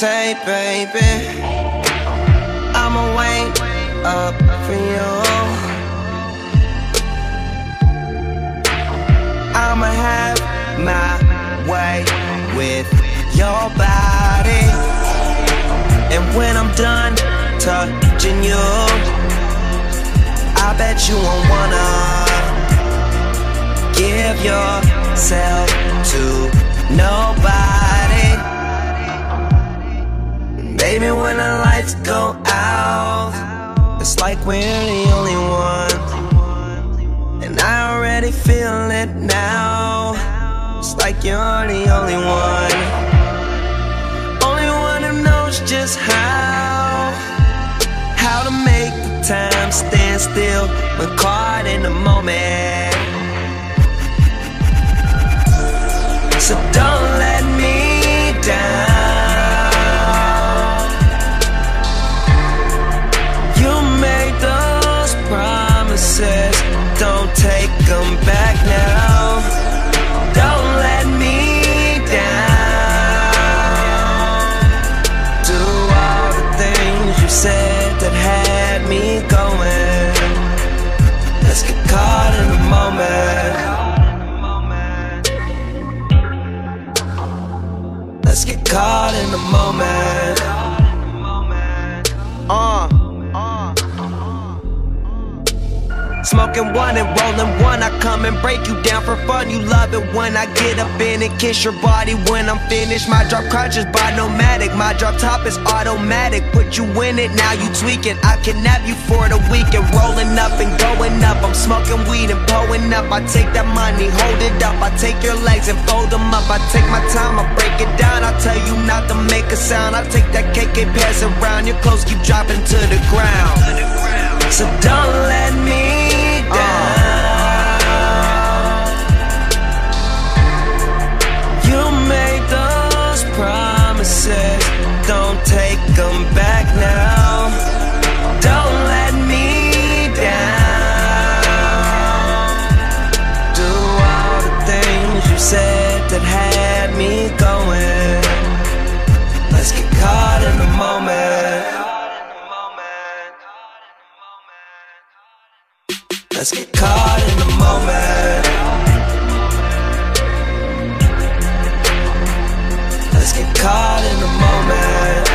say, baby, I'ma wait up for you. I'ma have my way with your body. And when I'm done touching you, I bet you won't wanna give yourself to lights go out, it's like we're the only one. And I already feel it now. It's like you're the only one. Only one who knows just how. How to make the time stand still when caught in the moment. So don't promises, don't take them back now. Don't let me down. Do all the things you said that had me going. Let's get caught in the moment. Let's get caught in the moment. Smoking one and rolling one, I come and break you down for fun. You love it when I get up in and kiss your body when I'm finished. My drop crunches by nomadic, my drop top is automatic. Put you in it, now you tweaking. I can nap you for the weekend, rolling up and going up. I'm smoking weed and pulling up. I take that money, hold it up. I take your legs and fold them up. I take my time, I break it down. I tell you not to make a sound. I take that KK pass around. Your clothes keep dropping to the ground. So don't let Let's get caught in the moment. Let's get caught in the moment.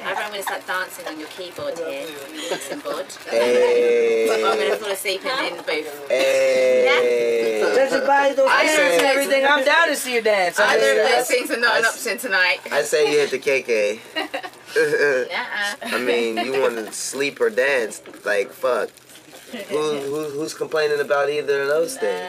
I I'm going to start dancing on your keyboard here, mixing board. Hey, I'm going to fall asleep in, in the booth. hey. There's a buy those and everything. I'm down to see you dance. I'm Either of just- those things are not an option tonight. I say you hit the KK. Uh-uh. I mean, you want to sleep or dance? Like fuck. Who, who who's complaining about either of those things?